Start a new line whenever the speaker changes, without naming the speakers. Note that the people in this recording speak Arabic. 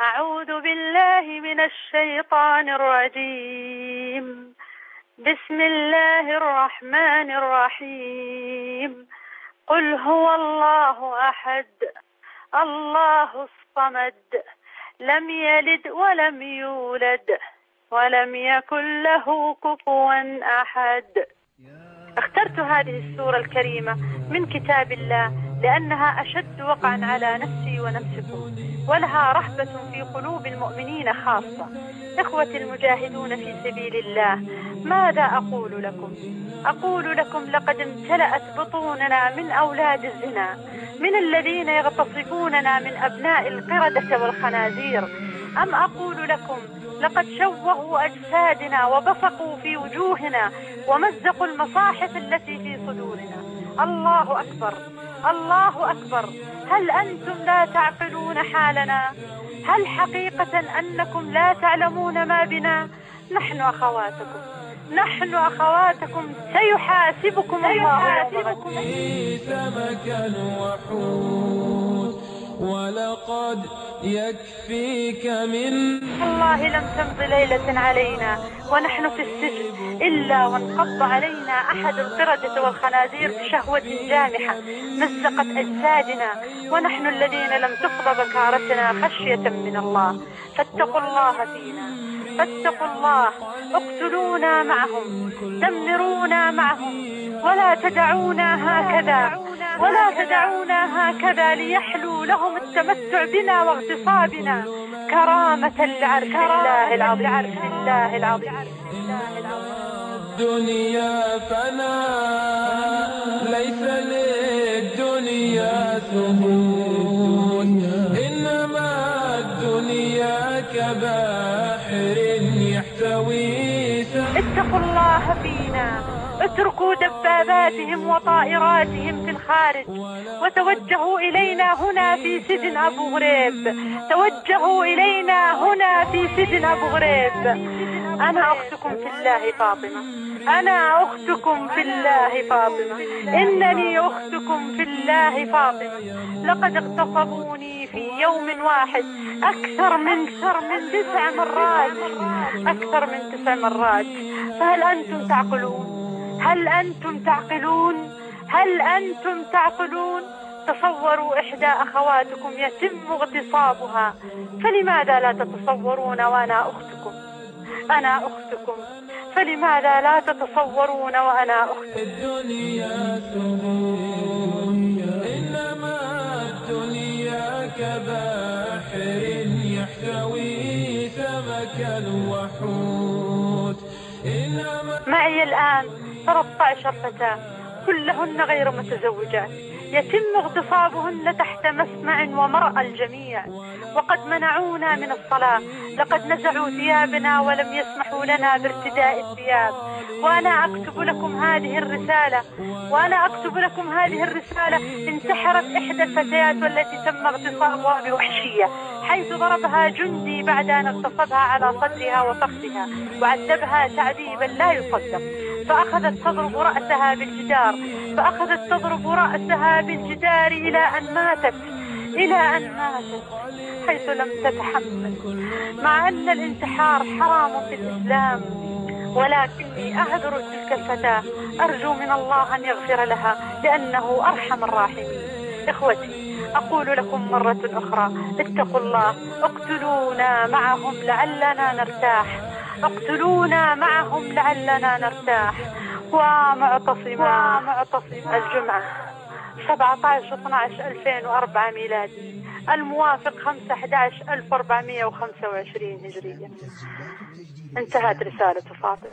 أعوذ بالله من الشيطان الرجيم. بسم الله الرحمن الرحيم. قل هو الله أحد. الله الصمد. لم يلد ولم يولد. ولم يكن له كفوا أحد. اخترت هذه السورة الكريمة من كتاب الله لأنها أشد وقعا على نفسي ونفسكم. ولها رهبة في قلوب المؤمنين خاصة. إخوتي المجاهدون في سبيل الله ماذا أقول لكم؟ أقول لكم لقد امتلأت بطوننا من أولاد الزنا من الذين يغتصبوننا من أبناء القردة والخنازير. أم أقول لكم لقد شوهوا أجسادنا وبصقوا في وجوهنا ومزقوا المصاحف التي في صدورنا. الله أكبر. الله أكبر. هل أنتم لا تعقلون حالنا؟ هل حقيقة أنكم لا تعلمون ما بنا؟ نحن أخواتكم. نحن أخواتكم. سيحاسبكم الله.
وحوت. ولقد يكفيك من
والله لم تمض ليلة علينا ونحن في السجن إلا وانقض علينا أحد القردة والخنازير بشهوة جامحة مزقت أجسادنا ونحن الذين لم تقضى بكارتنا خشية من الله فاتقوا الله فينا فاتقوا الله اقتلونا معهم دمرونا معهم ولا تدعونا هكذا ولا تدعونا هكذا ليحلو لهم التمتع بنا واغتصابنا. كرامة لعرش الله العظيم. لعرش الله العظيم.
الدنيا فنا. ليس للدنيا ثبوت إنما الدنيا كباحر يحتوي
اتقوا الله فينا. اتركوا دباباتهم وطائراتهم في الخارج. وتوجهوا إلينا هنا في سجن أبو غريب. توجهوا إلينا هنا في سجن أبو غريب. أنا أختكم في الله فاطمة. أنا أختكم في الله فاطمة. إنني أختكم في الله فاطمة. لقد اغتصبوني في يوم واحد. أكثر من أكثر من تسع مرات. أكثر من تسع مرات. فهل أنتم تعقلون؟ هل أنتم تعقلون؟ هل أنتم تعقلون؟ تصوروا إحدى أخواتكم يتم اغتصابها فلماذا لا تتصورون وأنا أختكم؟ أنا أختكم. فلماذا لا تتصورون وأنا أختكم؟
الدنيا إنما الدنيا كباحر يحتوي سمكا وحوت
معي الآن 13 فتاة كلهن غير متزوجات. يتم اغتصابهن تحت مسمع ومرأى الجميع. وقد منعونا من الصلاة. لقد نزعوا ثيابنا ولم يسمحوا لنا بارتداء الثياب. وأنا أكتب لكم هذه الرسالة. وأنا أكتب لكم هذه الرسالة. انتحرت إحدى الفتيات والتي تم اغتصابها بوحشية. حيث ضربها جندي بعد أن اغتصبها على صدرها وفخذها وعذبها تعذيبا لا يصدق. فأخذت تضرب رأسها بالجدار. فأخذت تضرب رأسها بالجدار إلى أن ماتت. إلى أن ماتت. حيث لم تتحمل. مع أن الانتحار حرام في الإسلام ولكني أعذر تلك الفتاة. أرجو من الله أن يغفر لها لأنه أرحم الراحمين. إخوتي أقول لكم مرة أخرى اتقوا الله اقتلونا معهم لعلنا نرتاح اقتلونا معهم لعلنا نرتاح. ومعتصما معتصما الجمعة 17 12 2004 ميلادي. الموافق 5 11 1425 هجرية. انتهت رسالة فاطمة.